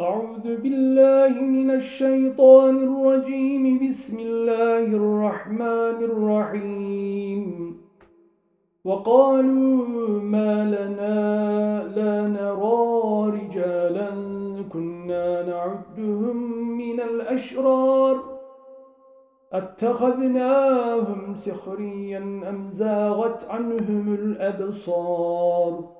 أعوذ بالله من الشيطان الرجيم. بسم الله الرحمن الرحيم. وقالوا ما لنا لا نرى رجالا كنا نعدهم من الأشرار. أتخذناهم سخريا أم زاغت عنهم الأبصار؟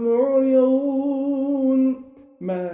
ما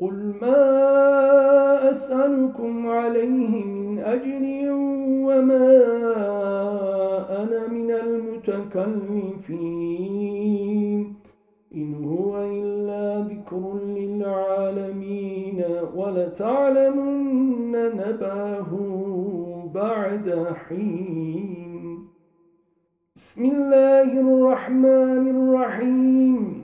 قل ما أسألكم عليه من أجر وما أنا من المتكلفين إن هو إلا ذكر للعالمين ولتعلمن نباه بعد حين بسم الله الرحمن الرحيم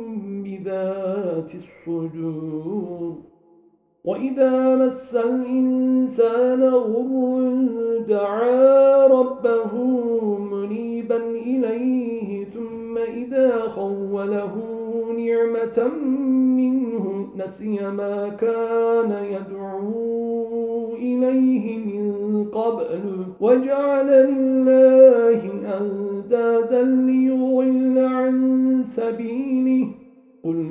بذات الصدور. وإذا مس الإنسان غر دعا ربه منيبا إليه ثم إذا خوله نعمة منه نسي ما كان يدعو إليه من قبل. وجعل لله أندادا ليضل عن سبيله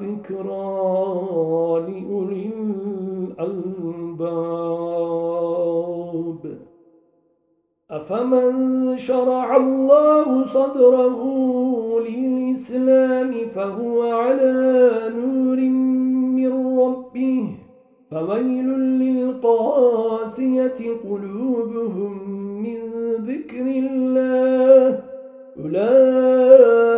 لذكرى لأولي الألباب. أفمن شرع الله صدره للإسلام فهو على نور من ربه. فويل للقاسية قلوبهم من ذكر الله. أولئك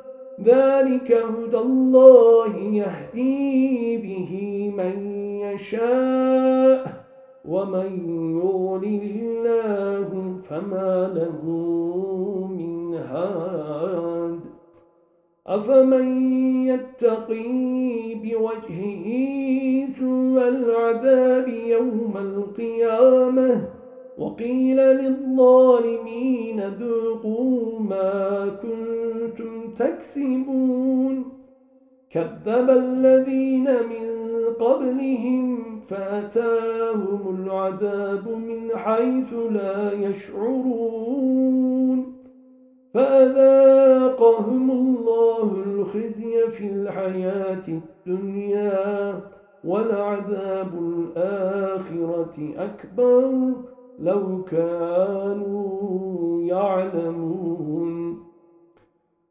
ذلك هدى الله يهدي به من يشاء ومن يضلل الله فما له من هاد. أفمن يتقي بوجهه سوى العذاب يوم القيامة وقيل للظالمين ذوقوا ما كنتم تكسبون. كذب الذين من قبلهم فأتاهم العذاب من حيث لا يشعرون. فأذاقهم الله الخزي في الحياة الدنيا ولعذاب الآخرة أكبر لو كانوا يعلمون.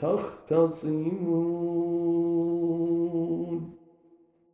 تختصمون.